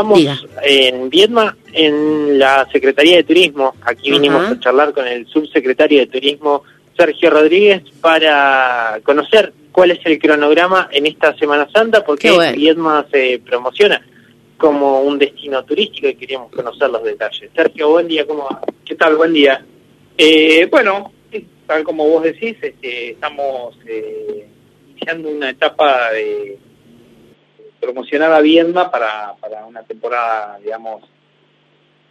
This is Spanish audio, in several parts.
Estamos en Viedma, en la Secretaría de Turismo. Aquí vinimos a charlar con el subsecretario de Turismo, Sergio Rodríguez, para conocer cuál es el cronograma en esta Semana Santa, porque Viedma se promociona como un destino turístico y queríamos conocer los detalles. Sergio, buen día, ¿cómo va? ¿Qué tal? Buen día. Eh, bueno, tal como vos decís, este, estamos eh, iniciando una etapa de promocionar a Viedma para, para una temporada, digamos,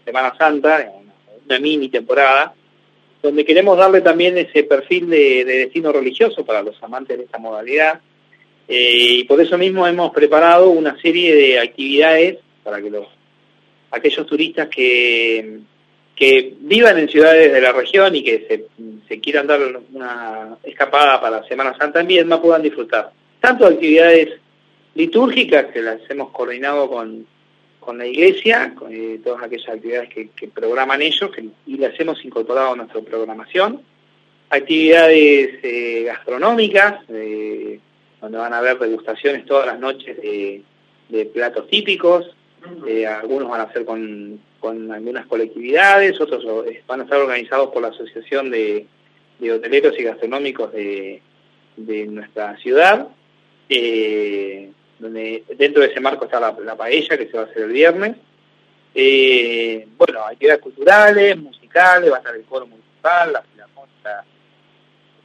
Semana Santa, una, mini temporada, donde queremos darle también ese perfil de, destino religioso para los amantes de esta modalidad. Eh, y por eso mismo hemos preparado una serie de actividades para que los aquellos turistas que, que vivan en ciudades de la región y que se, se quieran dar una escapada para Semana Santa en Viedma puedan disfrutar tanto de actividades litúrgicas que las hemos coordinado con, con la iglesia, con eh, todas aquellas actividades que, programan ellos y las hemos incorporado a nuestra programación. Actividades eh, gastronómicas, eh, donde van a haber degustaciones todas las noches de, platos típicos, algunos van a ser con, con, algunas colectividades, otros van a estar organizados por la Asociación de, Hoteleros y Gastronómicos de, de nuestra ciudad. Eh, donde dentro de ese marco está la, paella que se va a hacer el viernes. Eh, bueno, actividades culturales, musicales, va a estar el coro municipal, la filarmónica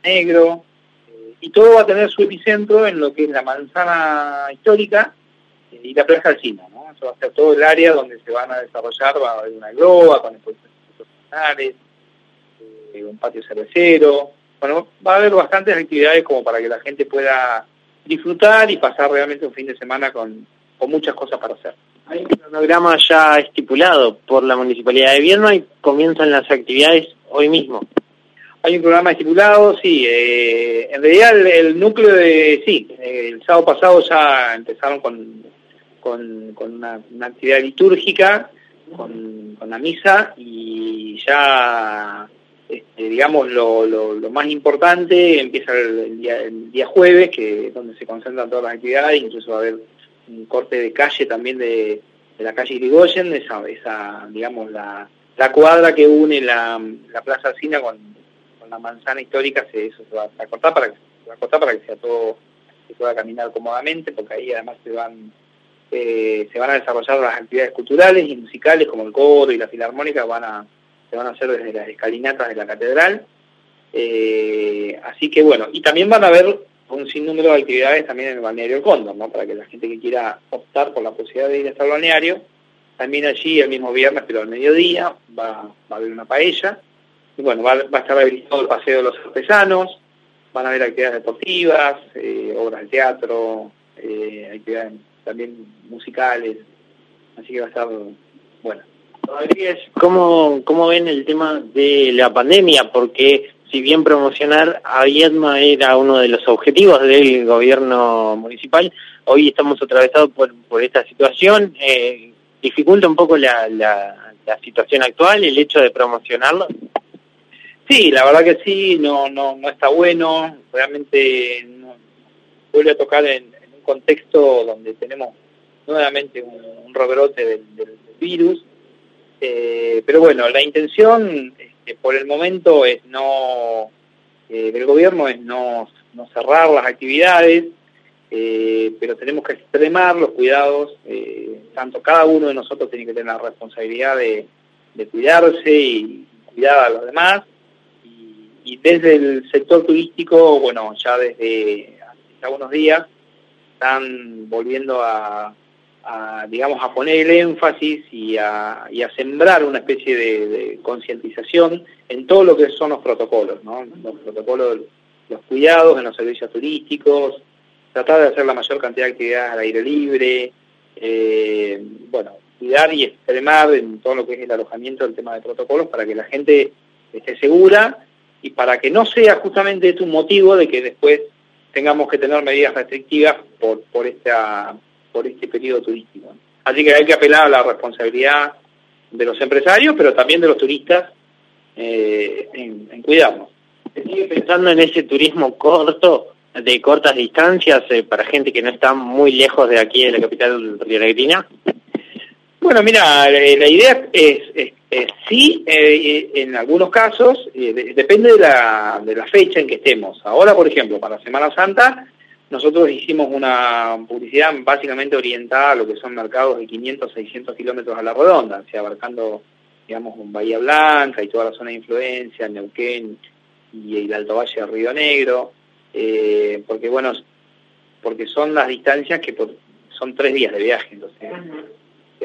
negro, eh, y todo va a tener su epicentro en lo que es la manzana histórica eh, y la plaza Alcina, ¿no? Eso va a ser todo el área donde se van a desarrollar, va a haber una globa con exposiciones profesionales, un patio cervecero, bueno, va a haber bastantes actividades como para que la gente pueda disfrutar y pasar realmente un fin de semana con, con muchas cosas para hacer. Hay un cronograma ya estipulado por la Municipalidad de Viedma y comienzan las actividades hoy mismo. Hay un programa estipulado, sí. Eh, en realidad el, núcleo de, sí, el sábado pasado ya empezaron con, con, con una, actividad litúrgica, con, con la misa y ya este, digamos, lo, más importante empieza el, día, jueves, que es donde se concentran todas las actividades, incluso va a haber un corte de calle también de, la calle Irigoyen, esa, digamos, la, cuadra que une la, la Plaza Alcina con, la manzana histórica, se, eso se va a cortar para que, cortar para que sea todo, se pueda caminar cómodamente, porque ahí además se van eh, se van a desarrollar las actividades culturales y musicales como el coro y la filarmónica van a van a hacer desde las escalinatas de la catedral. Eh, así que bueno, y también van a haber un sinnúmero de actividades también en el balneario El Cóndor, ¿no? Para que la gente que quiera optar por la posibilidad de ir hasta el balneario, también allí el mismo viernes, pero al mediodía, va, a haber una paella. Y bueno, va, a estar habilitado el paseo de los artesanos, van a haber actividades deportivas, eh, obras de teatro, eh, actividades también musicales, así que va a estar bueno. Rodríguez, ¿cómo, ¿cómo ven el tema de la pandemia? Porque si bien promocionar a Viedma era uno de los objetivos del gobierno municipal, hoy estamos atravesados por, por esta situación. Eh, ¿Dificulta un poco la, la, situación actual, el hecho de promocionarlo? Sí, la verdad que sí, no, no, no está bueno. Realmente vuelve a tocar en, un contexto donde tenemos nuevamente un, rebrote del virus eh, pero bueno, la intención este, por el momento es no, eh, del gobierno es no, no cerrar las actividades, eh, pero tenemos que extremar los cuidados, tanto cada uno de nosotros tiene que tener la responsabilidad de, cuidarse y cuidar a los demás, y, desde el sector turístico, bueno, ya desde hace algunos días están volviendo a a, digamos, a poner el énfasis y a, y a sembrar una especie de, concientización en todo lo que son los protocolos, ¿no? Los protocolos, los cuidados en los servicios turísticos, tratar de hacer la mayor cantidad de actividades al aire libre, eh, bueno, cuidar y extremar en todo lo que es el alojamiento del tema de protocolos para que la gente esté segura y para que no sea justamente un motivo de que después tengamos que tener medidas restrictivas por, por esta por este periodo turístico. Así que hay que apelar a la responsabilidad de los empresarios, pero también de los turistas eh, en, cuidarnos. sigue pensando en ese turismo corto, de cortas distancias, eh, para gente que no está muy lejos de aquí, de la capital rionegrina? Bueno, mira, la idea es, sí, eh, en algunos casos, eh, depende de la, de la fecha en que estemos. Ahora, por ejemplo, para Semana Santa, nosotros hicimos una publicidad básicamente orientada a lo que son mercados de 500, 600 kilómetros a la redonda, o sea, abarcando, digamos, Bahía Blanca y toda la zona de influencia, Neuquén y el Alto Valle de Río Negro, eh, porque, bueno, porque son las distancias que son tres días de viaje, entonces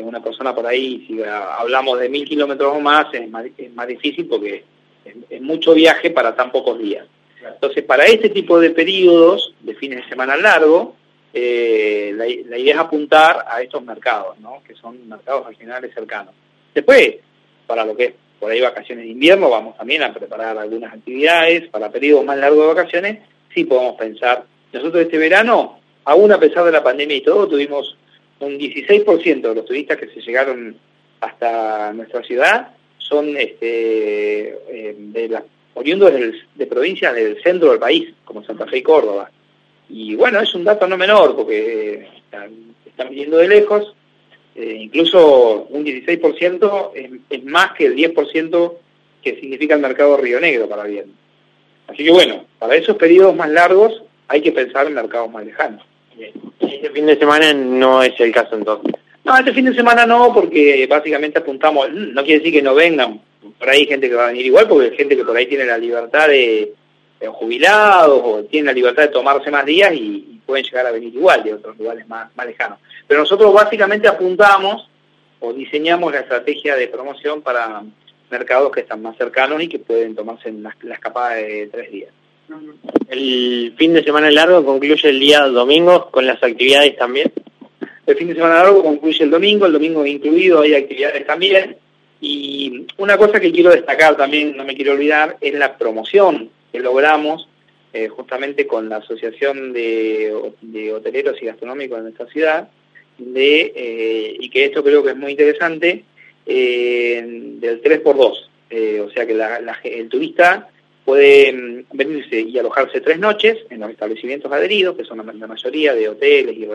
una persona por ahí, si hablamos de mil kilómetros o más, es más, difícil porque es, mucho viaje para tan pocos días. Entonces, para este tipo de periodos, de fines de semana largo, eh, la, idea es apuntar a estos mercados, ¿no? que son mercados regionales cercanos. Después, para lo que es por ahí vacaciones de invierno, vamos también a preparar algunas actividades. Para periodos más largos de vacaciones, sí podemos pensar. Nosotros este verano, aún a pesar de la pandemia y todo, tuvimos un 16% de los turistas que se llegaron hasta nuestra ciudad son este, eh, de las oriundos de provincias del centro del país, como Santa Fe y Córdoba. Y bueno, es un dato no menor, porque están, viniendo de lejos, eh, incluso un 16% es, es, más que el 10% que significa el mercado Río Negro para bien. Así que bueno, para esos periodos más largos hay que pensar en mercados más lejanos. Este fin de semana no es el caso entonces. No, este fin de semana no, porque básicamente apuntamos, no quiere decir que no vengan, por ahí hay gente que va a venir igual, porque hay gente que por ahí tiene la libertad de, jubilados o tiene la libertad de tomarse más días y, pueden llegar a venir igual de otros lugares más, más lejanos. Pero nosotros básicamente apuntamos o diseñamos la estrategia de promoción para mercados que están más cercanos y que pueden tomarse en la, la escapada de tres días. El fin de semana largo concluye el día domingo con las actividades también. El fin de semana largo concluye el domingo, el domingo incluido hay actividades también. Y una cosa que quiero destacar también, no me quiero olvidar, es la promoción que logramos eh, justamente con la Asociación de, Hoteleros y Gastronómicos de nuestra ciudad, de, eh, y que esto creo que es muy interesante, eh, del 3x2. o sea que el turista puede mm, venirse y alojarse tres noches en los establecimientos adheridos, que son la mayoría de hoteles y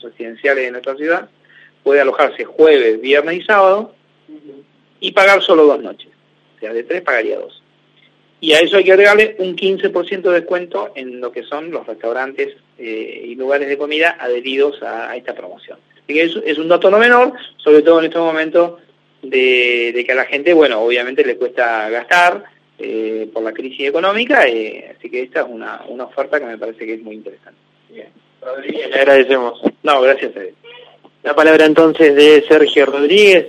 residenciales de nuestra ciudad, puede alojarse jueves, viernes y sábado y pagar solo dos noches. O sea, de tres pagaría dos. Y a eso hay que agregarle un 15% de descuento en lo que son los restaurantes eh, y lugares de comida adheridos a, esta promoción. Así que es, un dato no menor, sobre todo en estos momentos de, de que a la gente, bueno, obviamente le cuesta gastar, eh, por la crisis económica, eh, así que esta es una, una oferta que me parece que es muy interesante. Bien. le agradecemos. No, gracias a La palabra entonces de Sergio Rodríguez.